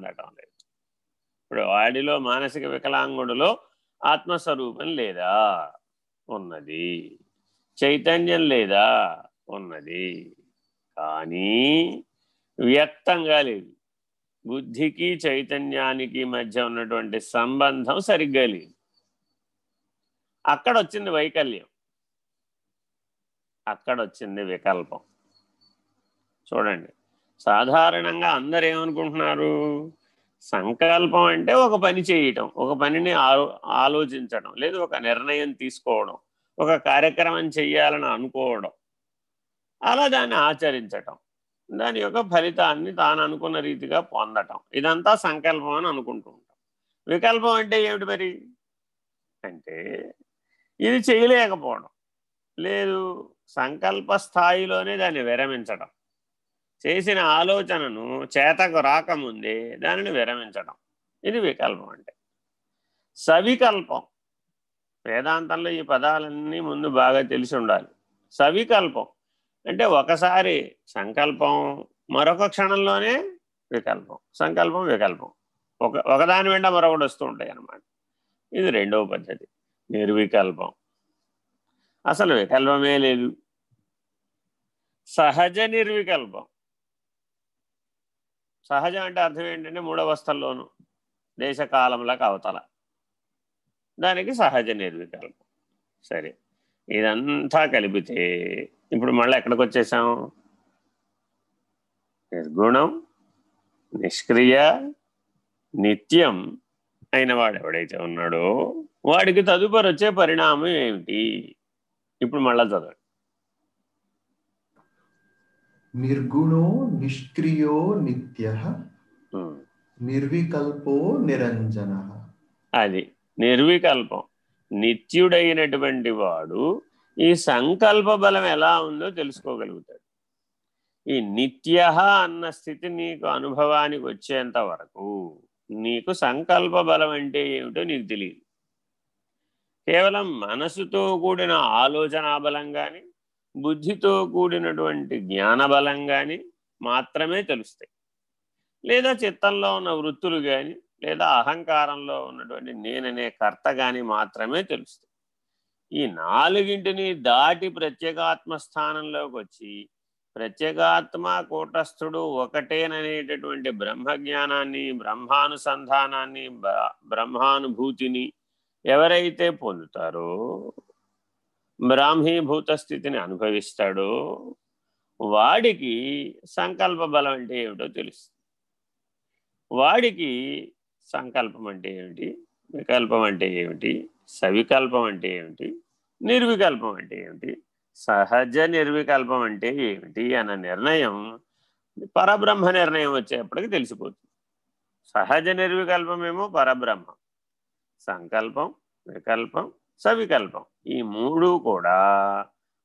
అందటం లేదు. ఇప్పుడు వాడిలో మానసిక వికలాంగుడిలో ఆత్మస్వరూపం లేదా? ఉన్నది. చైతన్యం లేదా? ఉన్నది. కానీ వ్యక్తంగా లేదు. బుద్ధికి చైతన్యానికి మధ్య ఉన్నటువంటి సంబంధం సరిగ్గా లేదు. అక్కడ వచ్చింది వైకల్యం. అక్కడ వచ్చింది వికల్పం. చూడండి. సాధారణంగా అందరు ఏమనుకుంటున్నారు? సంకల్పం అంటే ఒక పని చేయటం ఒక పనిని ఆలోచించడం లేదు ఒక నిర్ణయం తీసుకోవడం ఒక కార్యక్రమం చెయ్యాలని అనుకోవడం అలా దాన్ని ఆచరించటం దాని యొక్క ఫలితాన్ని తాను అనుకున్న రీతిగా పొందటం ఇదంతా సంకల్పం అని అనుకుంటూ ఉంటాం. వికల్పం అంటే ఏమిటి మరి? అంటే ఇది చేయలేకపోవడం లేదు సంకల్ప స్థాయిలోనే దాన్ని విరమించడం చేసిన ఆలోచనను చేతకు రాకముందే దానిని విరమించడం ఇది వికల్పం అంటే. సవికల్పం. వేదాంతంలో ఈ పదాలన్నీ ముందు బాగా తెలిసి ఉండాలి. సవికల్పం. అంటే ఒకసారి సంకల్పం మరొక క్షణంలోనే వికల్పం. సంకల్పం వికల్పం. ఒక ఒకదాని వెంట మరొకటి వస్తూ ఉంటాయి అన్నమాట. ఇది రెండవ పద్ధతి. నిర్వికల్పం. అసలు వికల్పమే లేదు. సహజ నిర్వికల్పం. సహజం అంటే అర్థం ఏంటంటే మూడవస్థల్లోనూ దేశకాలంలోకి అవతల. దానికి సహజ నిర్వికల్పం. సరే. ఇదంతా కలిపితే ఇప్పుడు మళ్ళీ ఎక్కడికి వచ్చేసాం? నిర్గుణం నిష్క్రియ నిత్యం అయిన వాడు ఎవడైతే ఉన్నాడో వాడికి తదుపరి వచ్చే పరిణామం ఏమిటి? ఇప్పుడు మళ్ళా చదవండి. నిర్గుణో నిష్క్రియో నిత్య నిర్వికల్పో నిరంజన అది నిర్వికల్పం. నిత్యుడైనటువంటి వాడు ఈ సంకల్ప బలం ఎలా ఉందో తెలుసుకోగలుగుతాడు. ఈ నిత్య అన్న స్థితి నీకు అనుభవానికి వచ్చేంత వరకు నీకు సంకల్ప బలం అంటే ఏమిటో నీకు తెలియదు. కేవలం మనసుతో కూడిన ఆలోచనా బలం కానీ బుద్ధితో కూడినటువంటి జ్ఞానబలం కానీ మాత్రమే తెలుస్తాయి. లేదా చిత్తంలో ఉన్న వృత్తులు కానీ లేదా అహంకారంలో ఉన్నటువంటి నేననే కర్త కానీ మాత్రమే తెలుస్తాయి. ఈ నాలుగింటిని దాటి ప్రత్యేగాత్మ స్థానంలోకి వచ్చి ప్రత్యేగాత్మ కూటస్థుడు ఒకటేననేటటువంటి బ్రహ్మజ్ఞానాన్ని బ్రహ్మానుసంధానాన్ని బ్రహ్మానుభూతిని ఎవరైతే పొందుతారో బ్రాహ్మీభూత స్థితిని అనుభవిస్తాడో. వాడికి సంకల్ప బలం అంటే ఏమిటో తెలుస్తుంది. వాడికి సంకల్పం అంటే ఏమిటి? వికల్పం అంటే ఏమిటి? సవికల్పం అంటే ఏమిటి? నిర్వికల్పం అంటే ఏమిటి? సహజ నిర్వికల్పం అంటే ఏమిటి అన్న నిర్ణయం పరబ్రహ్మ నిర్ణయం వచ్చేప్పటికి తెలిసిపోతుంది. సహజ నిర్వికల్పమేమో పరబ్రహ్మ. సంకల్పం వికల్పం సవికల్పం. ఈ మూడు కూడా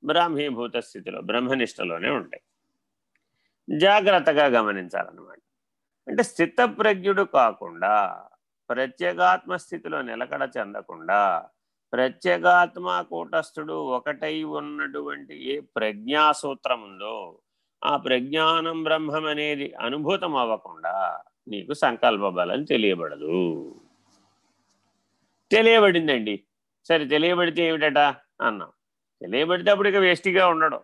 బ్రాహ్మీభూత స్థితిలో బ్రహ్మనిష్టలోనే ఉంటాయి. జాగ్రత్తగా గమనించాలన్నమాట. అంటే స్థితప్రజ్ఞుడు కాకుండా ప్రత్యేగాత్మ స్థితిలో నిలకడ చెందకుండా ప్రత్యేగాత్మ కూటస్థుడు ఒకటై ఉన్నటువంటి ఏ ప్రజ్ఞాసూత్రం ఉందో ఆ ప్రజ్ఞానం బ్రహ్మం అనేది అనుభూతం అవ్వకుండా నీకు సంకల్ప బలం తెలియబడదు. తెలియబడిందండి. సరే తెలియబడితే ఏమిటట? అన్నాం. తెలియబడితే అప్పుడు ఇక వేష్టిగా ఉండడం.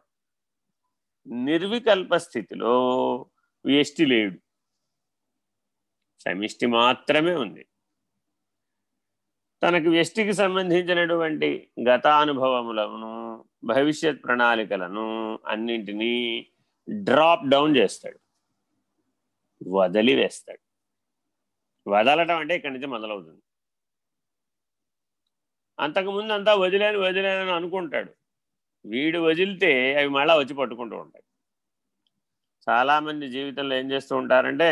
నిర్వికల్ప స్థితిలో వేష్టి లేడు. సమిష్టి మాత్రమే ఉంది. తనకు వ్యష్టికి సంబంధించినటువంటి గతానుభవములను భవిష్యత్ ప్రణాళికలను అన్నింటినీ డ్రాప్ డౌన్ చేస్తాడు. వదిలివేస్తాడు. వదలటం అంటే ఇక్కడి నుంచి మొదలవుతుంది. అంతకుముందు అంతా వదిలేను వదిలేనని అనుకుంటాడు. వీడు వదిలితే అవి మళ్ళీ వచ్చి పట్టుకుంటూ ఉంటాయి. చాలామంది జీవితంలో ఏం చేస్తూ ఉంటారంటే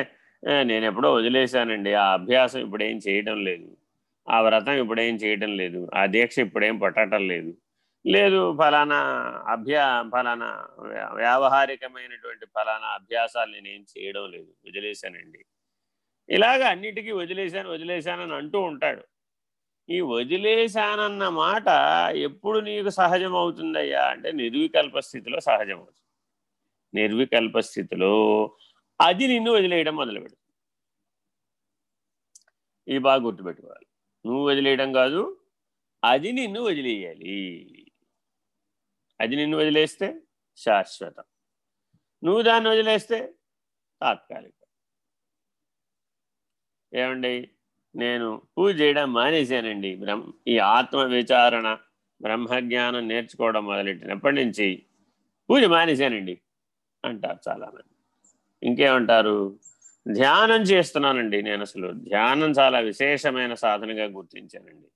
నేను ఎప్పుడో వదిలేశానండి ఆ అభ్యాసం ఇప్పుడేం చేయటం లేదు ఆ వ్రతం ఇప్పుడేం చేయటం లేదు ఆ దీక్ష ఇప్పుడేం పట్టడం లేదు. లేదు ఫలానా అభ్యా ఫలానా వ్యావహారికమైనటువంటి ఫలానా అభ్యాసాలు నేనేం చేయడం లేదు వదిలేశానండి. ఇలాగ అన్నిటికీ వదిలేశాను వదిలేశానని అంటూ ఉంటాడు. ఈ వదిలేశానన్న మాట ఎప్పుడు నీకు సహజం అవుతుందయ్యా అంటే నిర్వికల్ప స్థితిలో సహజం అవుతుంది నిర్వికల్ప స్థితిలో అది నిన్ను వదిలేయడం మొదలు పెడుతుంది ఇది బాగా గుర్తుపెట్టుకోవాలి. నువ్వు వదిలేయడం కాదు అది నిన్ను వదిలేయాలి. అది నిన్ను వదిలేస్తే శాశ్వతం. నువ్వు దాన్ని వదిలేస్తే తాత్కాలికం. ఏమండి? నేను పూజ చేయడం మానేశానండి. బ్రహ్మ ఈ ఆత్మ విచారణ బ్రహ్మజ్ఞానం నేర్చుకోవడం మొదలెట్టినప్పటి నుంచి పూజ మానేశానండి అంటారు చాలామంది. ఇంకేమంటారు? ధ్యానం చేస్తున్నానండి నేను అసలు. ధ్యానం చాలా విశేషమైన సాధనగా గుర్తించానండి.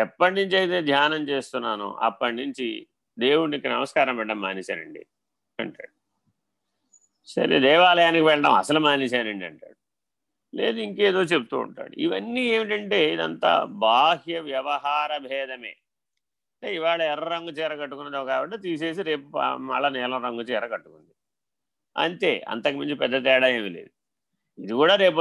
ఎప్పటి నుంచి అయితే ధ్యానం చేస్తున్నానో అప్పటి నుంచి దేవుడికి నమస్కారం పెట్టడం మానేశానండి అంటాడు. సరే దేవాలయానికి వెళ్ళడం అసలు మానేశానండి అంటాడు. లేదు ఇంకేదో చెప్తూ ఉంటాడు. ఇవన్నీ ఏమిటంటే ఇదంతా బాహ్య వ్యవహార భేదమే. అంటే ఇవాళ ఎర్ర రంగు చీర కట్టుకున్నది కాబట్టి తీసేసి రేపు మళ్ళీ నీలం రంగు చీర కట్టుకుంది. అంతే. అంతకుమించి పెద్ద తేడా ఏమీ లేదు. ఇది కూడా రేపు